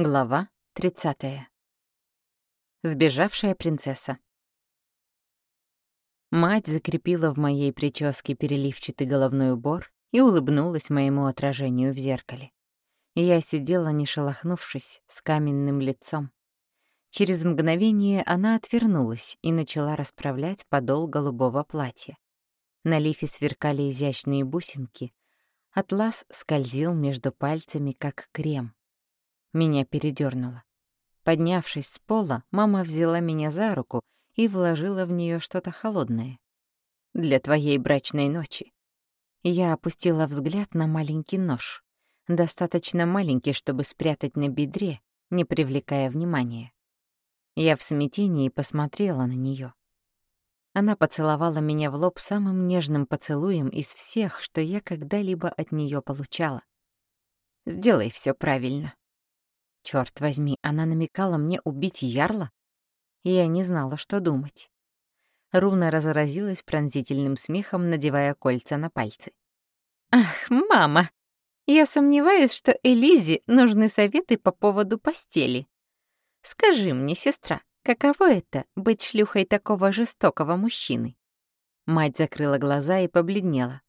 Глава 30. Сбежавшая принцесса. Мать закрепила в моей прическе переливчатый головной убор и улыбнулась моему отражению в зеркале. Я сидела, не шелохнувшись, с каменным лицом. Через мгновение она отвернулась и начала расправлять подол голубого платья. На лифе сверкали изящные бусинки, атлас скользил между пальцами, как крем. Меня передернуло. Поднявшись с пола, мама взяла меня за руку и вложила в нее что-то холодное. «Для твоей брачной ночи». Я опустила взгляд на маленький нож. Достаточно маленький, чтобы спрятать на бедре, не привлекая внимания. Я в смятении посмотрела на нее. Она поцеловала меня в лоб самым нежным поцелуем из всех, что я когда-либо от нее получала. «Сделай все правильно», Черт возьми, она намекала мне убить Ярла? Я не знала, что думать. Руна разразилась пронзительным смехом, надевая кольца на пальцы. «Ах, мама! Я сомневаюсь, что Элизе нужны советы по поводу постели. Скажи мне, сестра, каково это — быть шлюхой такого жестокого мужчины?» Мать закрыла глаза и побледнела.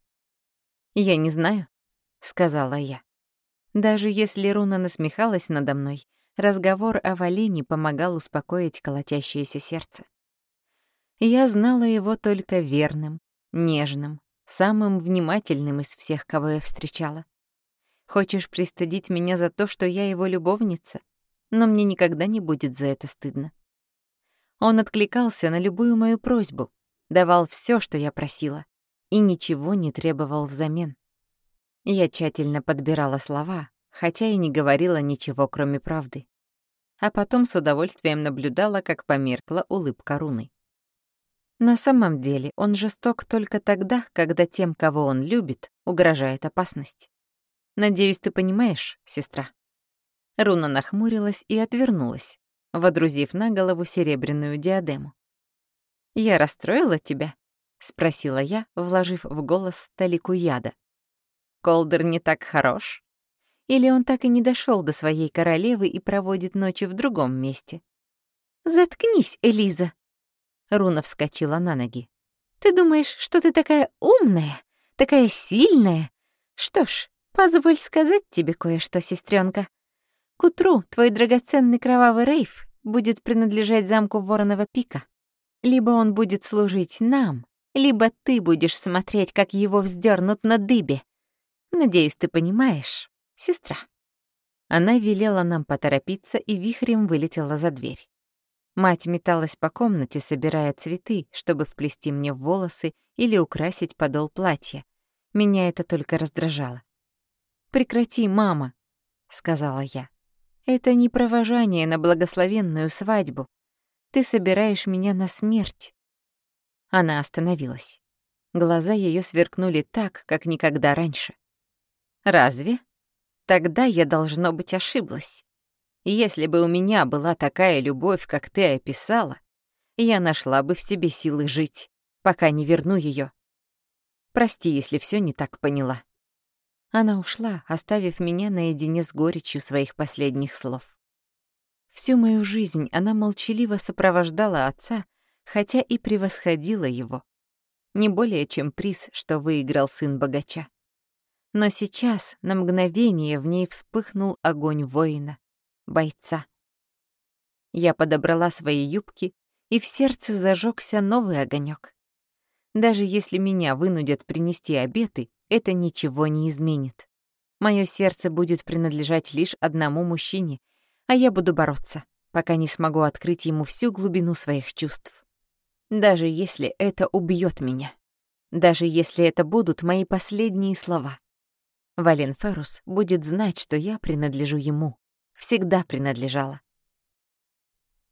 «Я не знаю», — сказала я. Даже если Руна насмехалась надо мной, разговор о Валене помогал успокоить колотящееся сердце. Я знала его только верным, нежным, самым внимательным из всех, кого я встречала. Хочешь пристыдить меня за то, что я его любовница? Но мне никогда не будет за это стыдно. Он откликался на любую мою просьбу, давал все, что я просила, и ничего не требовал взамен. Я тщательно подбирала слова, хотя и не говорила ничего, кроме правды. А потом с удовольствием наблюдала, как померкла улыбка руны. На самом деле он жесток только тогда, когда тем, кого он любит, угрожает опасность. Надеюсь, ты понимаешь, сестра. Руна нахмурилась и отвернулась, водрузив на голову серебряную диадему. «Я расстроила тебя?» — спросила я, вложив в голос талику яда. Колдер не так хорош? Или он так и не дошел до своей королевы и проводит ночи в другом месте? «Заткнись, Элиза!» Руна вскочила на ноги. «Ты думаешь, что ты такая умная, такая сильная? Что ж, позволь сказать тебе кое-что, сестренка. К утру твой драгоценный кровавый рейф будет принадлежать замку Воронова пика. Либо он будет служить нам, либо ты будешь смотреть, как его вздернут на дыбе. Надеюсь, ты понимаешь, сестра». Она велела нам поторопиться и вихрем вылетела за дверь. Мать металась по комнате, собирая цветы, чтобы вплести мне в волосы или украсить подол платья. Меня это только раздражало. «Прекрати, мама», — сказала я. «Это не провожание на благословенную свадьбу. Ты собираешь меня на смерть». Она остановилась. Глаза ее сверкнули так, как никогда раньше. Разве? Тогда я, должно быть, ошиблась. Если бы у меня была такая любовь, как ты описала, я нашла бы в себе силы жить, пока не верну ее. Прости, если все не так поняла. Она ушла, оставив меня наедине с горечью своих последних слов. Всю мою жизнь она молчаливо сопровождала отца, хотя и превосходила его. Не более чем приз, что выиграл сын богача. Но сейчас на мгновение в ней вспыхнул огонь воина, бойца. Я подобрала свои юбки, и в сердце зажегся новый огонек. Даже если меня вынудят принести обеты, это ничего не изменит. Мое сердце будет принадлежать лишь одному мужчине, а я буду бороться, пока не смогу открыть ему всю глубину своих чувств. Даже если это убьет меня. Даже если это будут мои последние слова. Вален Феррус будет знать, что я принадлежу ему. Всегда принадлежала.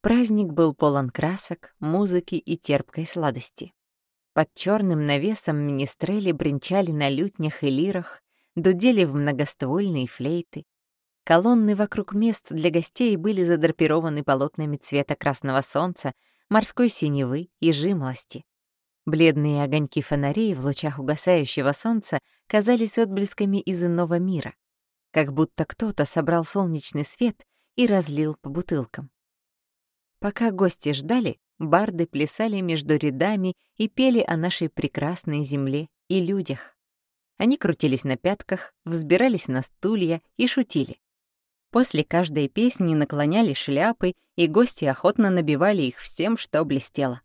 Праздник был полон красок, музыки и терпкой сладости. Под черным навесом министрели бренчали на лютнях и лирах, дудели в многоствольные флейты. Колонны вокруг мест для гостей были задрапированы полотнами цвета красного солнца, морской синевы и жимолости. Бледные огоньки фонарей в лучах угасающего солнца казались отблесками из иного мира, как будто кто-то собрал солнечный свет и разлил по бутылкам. Пока гости ждали, барды плясали между рядами и пели о нашей прекрасной земле и людях. Они крутились на пятках, взбирались на стулья и шутили. После каждой песни наклоняли шляпы, и гости охотно набивали их всем, что блестело.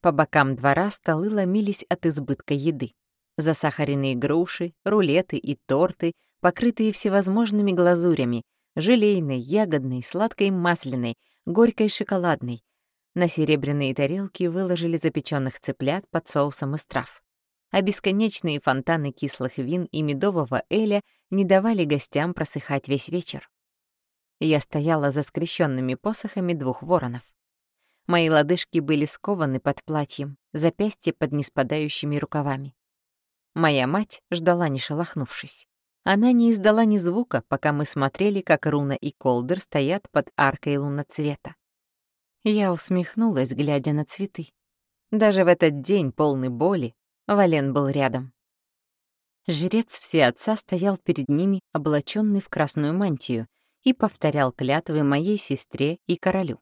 По бокам двора столы ломились от избытка еды. Засахаренные груши, рулеты и торты, покрытые всевозможными глазурями, желейной, ягодной, сладкой масляной, горькой шоколадной. На серебряные тарелки выложили запеченных цыплят под соусом из трав а бесконечные фонтаны кислых вин и медового эля не давали гостям просыхать весь вечер. Я стояла за скрещенными посохами двух воронов. Мои лодыжки были скованы под платьем, запястья под неспадающими рукавами. Моя мать ждала, не шелохнувшись. Она не издала ни звука, пока мы смотрели, как Руна и Колдер стоят под аркой луноцвета. Я усмехнулась, глядя на цветы. Даже в этот день, полный боли, Вален был рядом. Жрец всеотца стоял перед ними, облаченный в красную мантию, и повторял клятвы моей сестре и королю.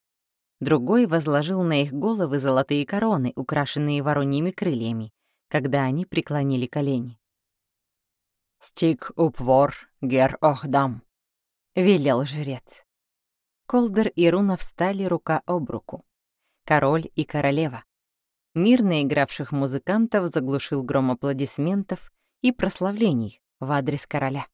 Другой возложил на их головы золотые короны, украшенные вороньими крыльями, когда они преклонили колени. «Стик упвор гер охдам», — велел жрец. Колдер и Руна встали рука об руку. Король и королева. Мир наигравших музыкантов заглушил гром аплодисментов и прославлений в адрес короля.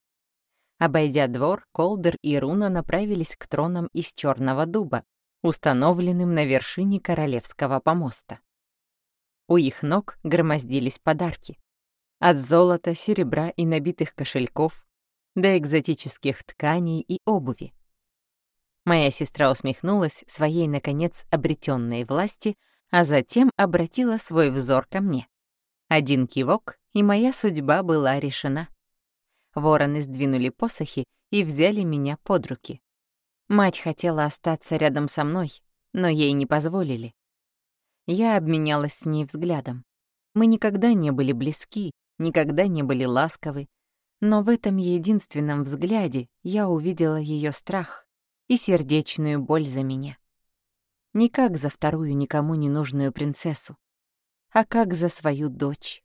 Обойдя двор, Колдер и Руна направились к тронам из черного дуба, установленным на вершине королевского помоста. У их ног громоздились подарки. От золота, серебра и набитых кошельков до экзотических тканей и обуви. Моя сестра усмехнулась своей, наконец, обретенной власти — а затем обратила свой взор ко мне. Один кивок, и моя судьба была решена. Вороны сдвинули посохи и взяли меня под руки. Мать хотела остаться рядом со мной, но ей не позволили. Я обменялась с ней взглядом. Мы никогда не были близки, никогда не были ласковы, но в этом единственном взгляде я увидела ее страх и сердечную боль за меня. Не как за вторую никому не нужную принцессу, а как за свою дочь.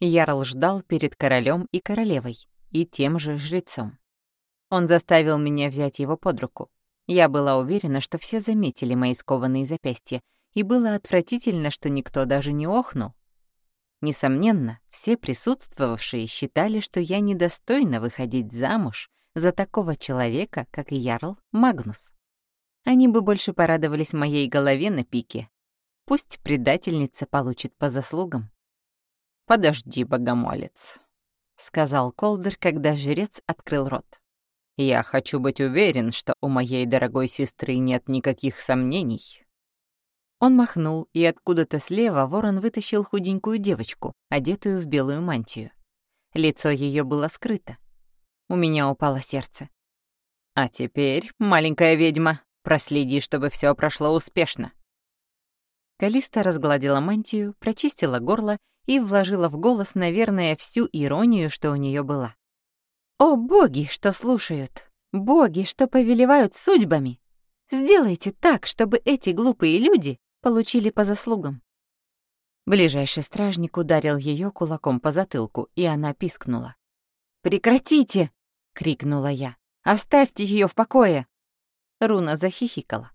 Ярл ждал перед королем и королевой, и тем же жрецом. Он заставил меня взять его под руку. Я была уверена, что все заметили мои скованные запястья, и было отвратительно, что никто даже не охнул. Несомненно, все присутствовавшие считали, что я недостойна выходить замуж за такого человека, как Ярл Магнус. Они бы больше порадовались моей голове на пике. Пусть предательница получит по заслугам. «Подожди, богомолец», — сказал Колдер, когда жрец открыл рот. «Я хочу быть уверен, что у моей дорогой сестры нет никаких сомнений». Он махнул, и откуда-то слева ворон вытащил худенькую девочку, одетую в белую мантию. Лицо ее было скрыто. У меня упало сердце. «А теперь, маленькая ведьма, Проследи, чтобы все прошло успешно». Калиста разгладила мантию, прочистила горло и вложила в голос, наверное, всю иронию, что у нее была. «О, боги, что слушают! Боги, что повелевают судьбами! Сделайте так, чтобы эти глупые люди получили по заслугам!» Ближайший стражник ударил ее кулаком по затылку, и она пискнула. «Прекратите!» — крикнула я. «Оставьте ее в покое!» Руна захихикала.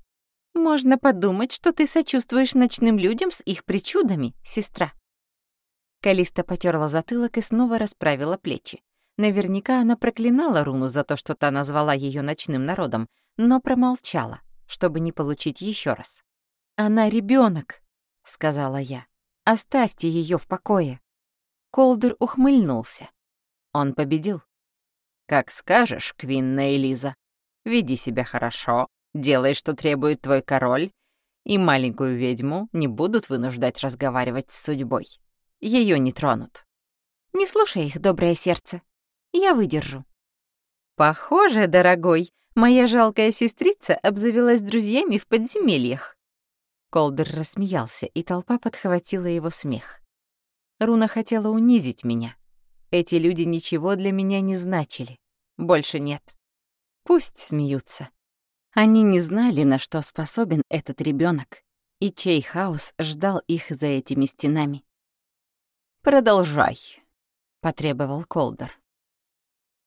«Можно подумать, что ты сочувствуешь ночным людям с их причудами, сестра». Калиста потерла затылок и снова расправила плечи. Наверняка она проклинала Руну за то, что та назвала ее ночным народом, но промолчала, чтобы не получить еще раз. «Она ребенок, сказала я. «Оставьте ее в покое». Колдер ухмыльнулся. Он победил. «Как скажешь, Квинна Элиза», Веди себя хорошо, делай, что требует твой король, и маленькую ведьму не будут вынуждать разговаривать с судьбой. Ее не тронут. Не слушай их, доброе сердце. Я выдержу. Похоже, дорогой, моя жалкая сестрица обзавелась друзьями в подземельях. Колдер рассмеялся, и толпа подхватила его смех. Руна хотела унизить меня. Эти люди ничего для меня не значили. Больше нет. Пусть смеются. Они не знали, на что способен этот ребенок, и чей хаос ждал их за этими стенами. «Продолжай», — потребовал Колдер.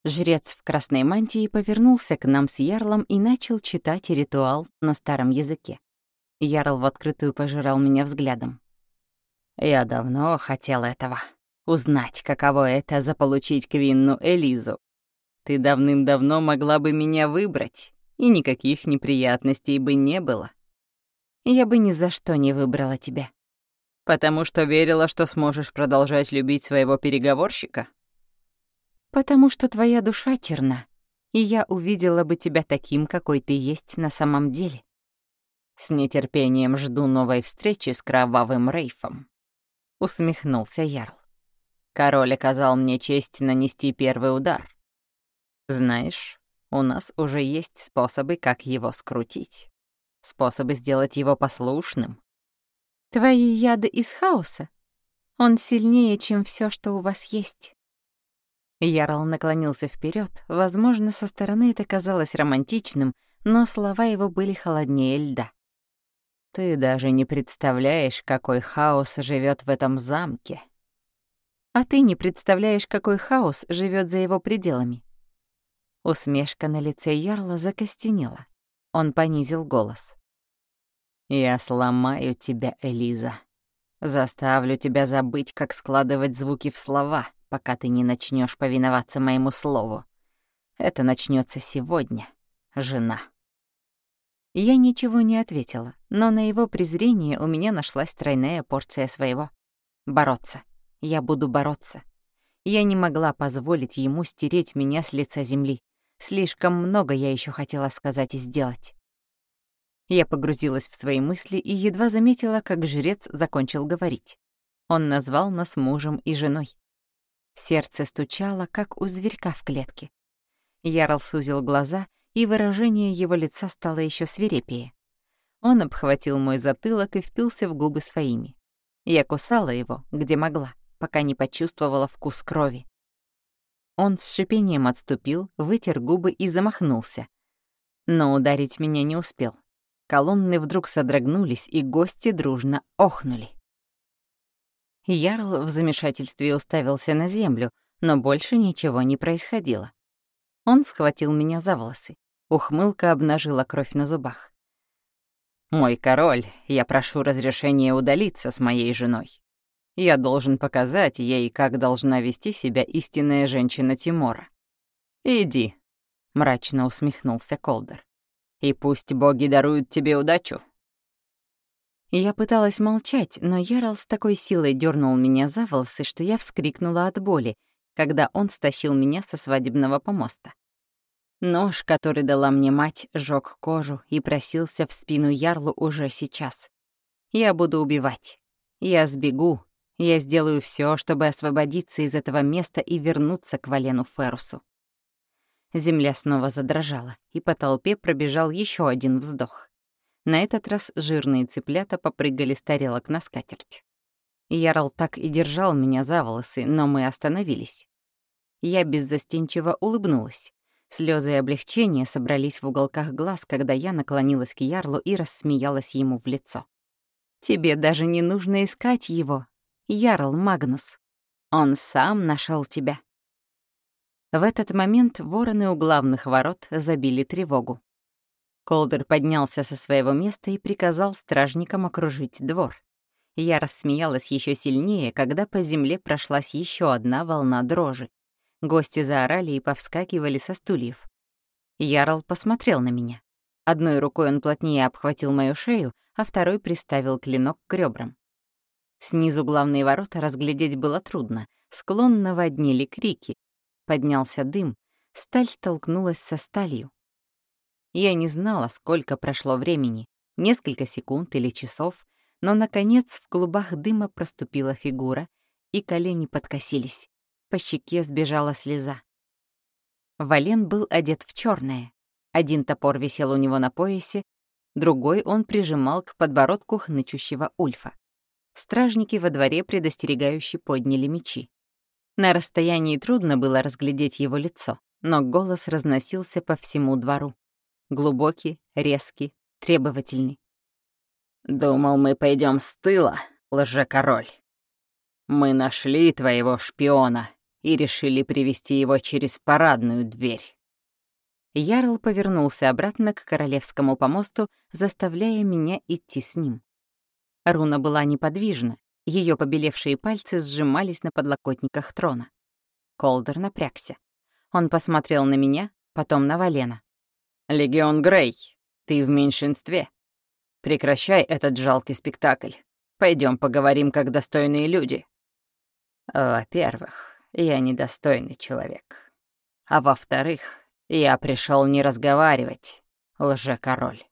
Жрец в красной мантии повернулся к нам с Ярлом и начал читать ритуал на старом языке. Ярл в открытую пожирал меня взглядом. «Я давно хотел этого. Узнать, каково это — заполучить Квинну Элизу. Ты давным-давно могла бы меня выбрать, и никаких неприятностей бы не было. Я бы ни за что не выбрала тебя. Потому что верила, что сможешь продолжать любить своего переговорщика?» Потому что твоя душа черна, и я увидела бы тебя таким, какой ты есть на самом деле. С нетерпением жду новой встречи с кровавым Рейфом. Усмехнулся Ярл. Король оказал мне честь нанести первый удар. Знаешь, у нас уже есть способы, как его скрутить. Способы сделать его послушным. Твои яды из хаоса? Он сильнее, чем все, что у вас есть. Ярл наклонился вперед. Возможно, со стороны это казалось романтичным, но слова его были холоднее льда. «Ты даже не представляешь, какой хаос живет в этом замке». «А ты не представляешь, какой хаос живет за его пределами». Усмешка на лице Ярла закостенела. Он понизил голос. «Я сломаю тебя, Элиза. Заставлю тебя забыть, как складывать звуки в слова» пока ты не начнешь повиноваться моему слову. Это начнется сегодня, жена». Я ничего не ответила, но на его презрение у меня нашлась тройная порция своего. Бороться. Я буду бороться. Я не могла позволить ему стереть меня с лица земли. Слишком много я еще хотела сказать и сделать. Я погрузилась в свои мысли и едва заметила, как жрец закончил говорить. Он назвал нас мужем и женой. Сердце стучало, как у зверька в клетке. Ярл сузил глаза, и выражение его лица стало еще свирепее. Он обхватил мой затылок и впился в губы своими. Я кусала его, где могла, пока не почувствовала вкус крови. Он с шипением отступил, вытер губы и замахнулся. Но ударить меня не успел. Колонны вдруг содрогнулись, и гости дружно охнули. Ярл в замешательстве уставился на землю, но больше ничего не происходило. Он схватил меня за волосы. Ухмылка обнажила кровь на зубах. «Мой король, я прошу разрешения удалиться с моей женой. Я должен показать ей, как должна вести себя истинная женщина Тимора. Иди», — мрачно усмехнулся Колдер. «И пусть боги даруют тебе удачу». Я пыталась молчать, но Ярл с такой силой дернул меня за волосы, что я вскрикнула от боли, когда он стащил меня со свадебного помоста. Нож, который дала мне мать, жёг кожу и просился в спину Ярлу уже сейчас. Я буду убивать. Я сбегу. Я сделаю все, чтобы освободиться из этого места и вернуться к Валену Ферусу. Земля снова задрожала, и по толпе пробежал еще один вздох. На этот раз жирные цыплята попрыгали с тарелок на скатерть. Ярл так и держал меня за волосы, но мы остановились. Я беззастенчиво улыбнулась. Слезы облегчения собрались в уголках глаз, когда я наклонилась к Ярлу и рассмеялась ему в лицо. «Тебе даже не нужно искать его, Ярл Магнус. Он сам нашел тебя». В этот момент вороны у главных ворот забили тревогу. Колдер поднялся со своего места и приказал стражникам окружить двор. Я рассмеялась еще сильнее, когда по земле прошлась еще одна волна дрожи. Гости заорали и повскакивали со стульев. Ярл посмотрел на меня. Одной рукой он плотнее обхватил мою шею, а второй приставил клинок к ребрам. Снизу главные ворота разглядеть было трудно. Склон наводнили крики. Поднялся дым. Сталь столкнулась со сталью. Я не знала, сколько прошло времени, несколько секунд или часов, но, наконец, в клубах дыма проступила фигура, и колени подкосились. По щеке сбежала слеза. Вален был одет в черное. Один топор висел у него на поясе, другой он прижимал к подбородку хнычущего Ульфа. Стражники во дворе предостерегающе подняли мечи. На расстоянии трудно было разглядеть его лицо, но голос разносился по всему двору. Глубокий, резкий, требовательный. «Думал, мы пойдем с тыла, лже-король. Мы нашли твоего шпиона и решили привести его через парадную дверь». Ярл повернулся обратно к королевскому помосту, заставляя меня идти с ним. Руна была неподвижна, ее побелевшие пальцы сжимались на подлокотниках трона. Колдер напрягся. Он посмотрел на меня, потом на Валена. «Легион Грей, ты в меньшинстве. Прекращай этот жалкий спектакль. Пойдем поговорим как достойные люди». «Во-первых, я недостойный человек. А во-вторых, я пришел не разговаривать, лже-король».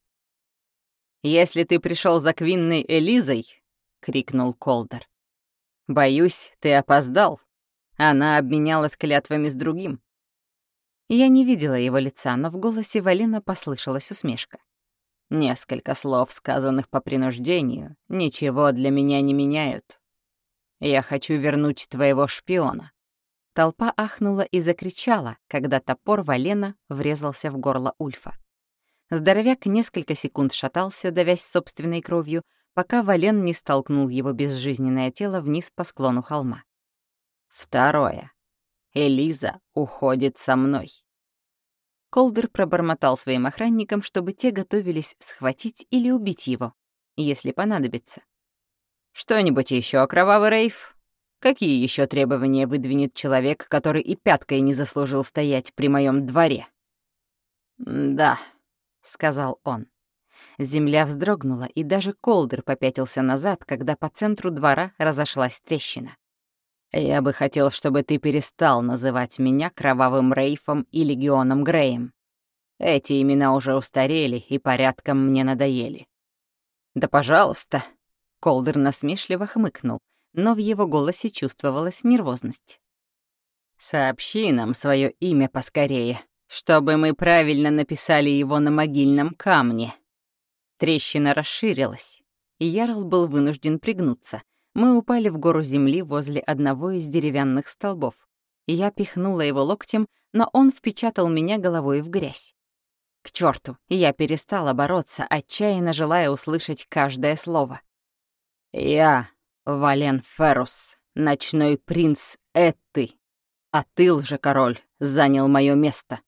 «Если ты пришел за Квинной Элизой», — крикнул Колдер, — «боюсь, ты опоздал. Она обменялась клятвами с другим». Я не видела его лица, но в голосе Валина послышалась усмешка. Несколько слов, сказанных по принуждению, ничего для меня не меняют. Я хочу вернуть твоего шпиона. Толпа ахнула и закричала, когда топор Валена врезался в горло Ульфа. Здоровяк несколько секунд шатался, давясь собственной кровью, пока Вален не столкнул его безжизненное тело вниз по склону холма. Второе. Элиза уходит со мной. Колдер пробормотал своим охранникам, чтобы те готовились схватить или убить его, если понадобится. «Что-нибудь еще, кровавый Рейф? Какие еще требования выдвинет человек, который и пяткой не заслужил стоять при моем дворе?» «Да», — сказал он. Земля вздрогнула, и даже Колдер попятился назад, когда по центру двора разошлась трещина. «Я бы хотел, чтобы ты перестал называть меня Кровавым Рейфом и Легионом Греем. Эти имена уже устарели и порядком мне надоели». «Да пожалуйста», — Колдер насмешливо хмыкнул, но в его голосе чувствовалась нервозность. «Сообщи нам свое имя поскорее, чтобы мы правильно написали его на могильном камне». Трещина расширилась, и Ярл был вынужден пригнуться, мы упали в гору земли возле одного из деревянных столбов. Я пихнула его локтем, но он впечатал меня головой в грязь. К черту, я перестала бороться, отчаянно желая услышать каждое слово. «Я, Вален Феррус, ночной принц Этты, а ты, король, занял мое место».